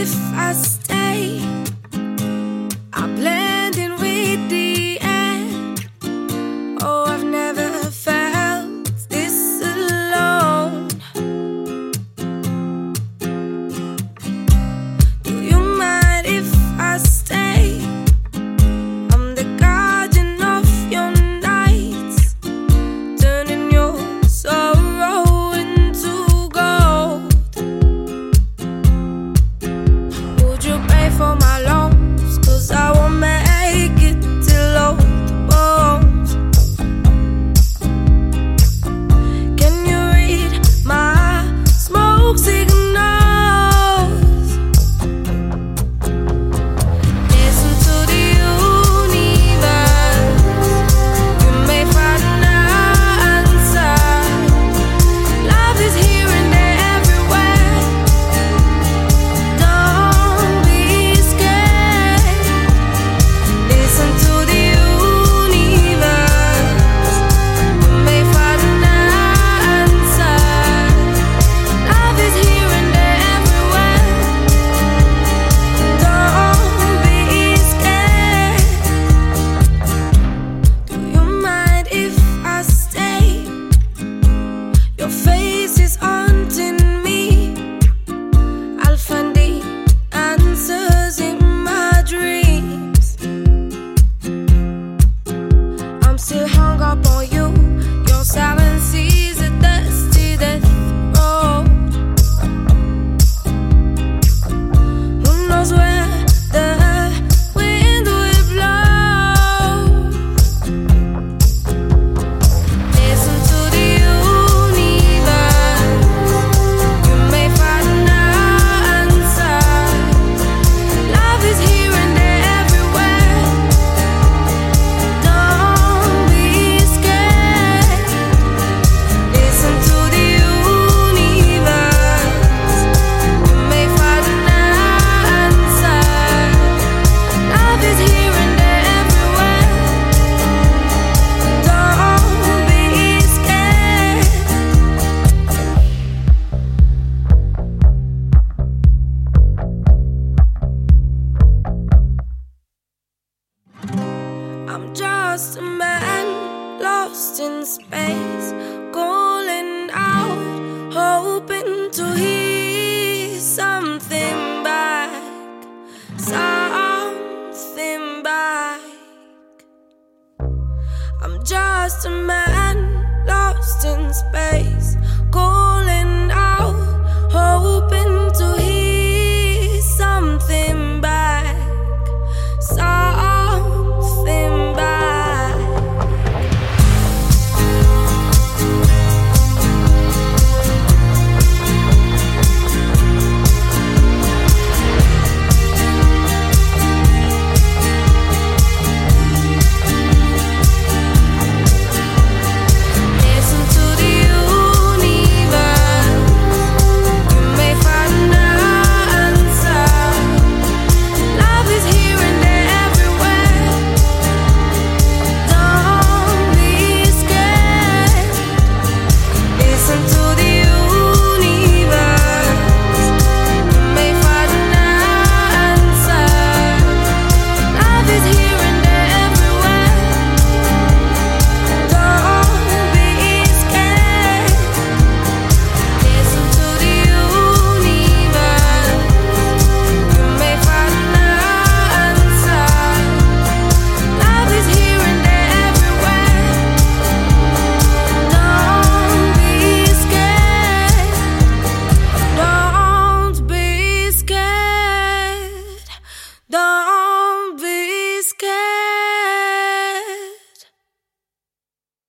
if I for my Just a man, lost in space, calling out, hoping to hear something back, something back. I'm just a man, lost in space. Scared.